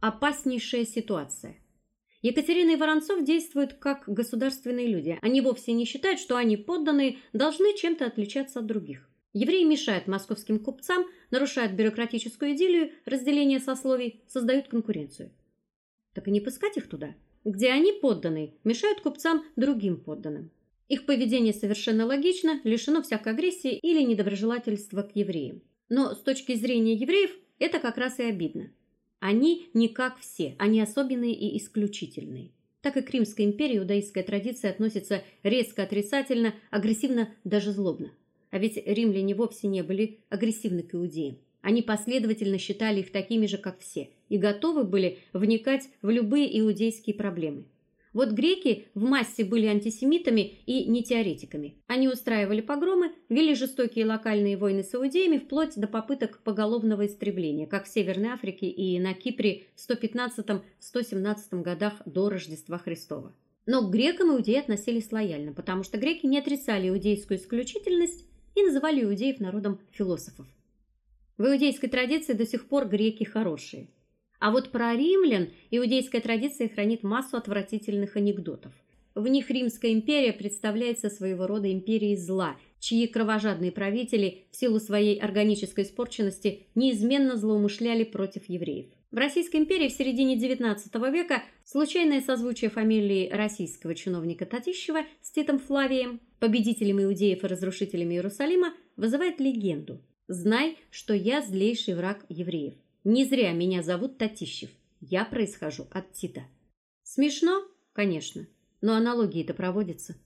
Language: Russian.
опаснейшая ситуация. Екатерина и Воронцов действуют как государственные люди. Они вовсе не считают, что они подданные должны чем-то отличаться от других. Евреи мешают московским купцам, нарушают бюрократическую идиллию разделения сословий, создают конкуренцию. Так и не пускать их туда, где они подданные, мешают купцам другим подданным. Их поведение совершенно логично, лишено всякой агрессии или недоброжелательства к евреям. Но с точки зрения евреев это как раз и обидно. Они не как все, они особенные и исключительные. Так и к Римской империи иудаистская традиция относится резко отрицательно, агрессивно, даже злобно. А ведь римляне вовсе не были агрессивны к иудеям. Они последовательно считали их такими же, как все, и готовы были вникать в любые иудейские проблемы. Вот греки в массе были антисемитами и не теоретиками. Они устраивали погромы, вели жестокие локальные войны с иудеями вплоть до попыток поголовного истребления, как в Северной Африке и на Кипре в 115-117 годах до Рождества Христова. Но к грекам иудеи относились лояльно, потому что греки не отрицали иудейскую исключительность и называли иудеев народом философов. В иудейской традиции до сих пор греки хорошие. А вот про римлян иудейская традиция хранит массу отвратительных анекдотов. В них Римская империя представляется своего рода империей зла, чьи кровожадные правители в силу своей органической испорченности неизменно злоумышляли против евреев. В Российской империи в середине XIX века случайное созвучие фамилии российского чиновника Татищева с Титом Флавием, победителем иудеев и разрушителем Иерусалима, вызывает легенду. Знай, что я злейший враг евреев. Не зря меня зовут Татищев. Я происхожу от Тита. Смешно, конечно, но аналогии-то проводятся.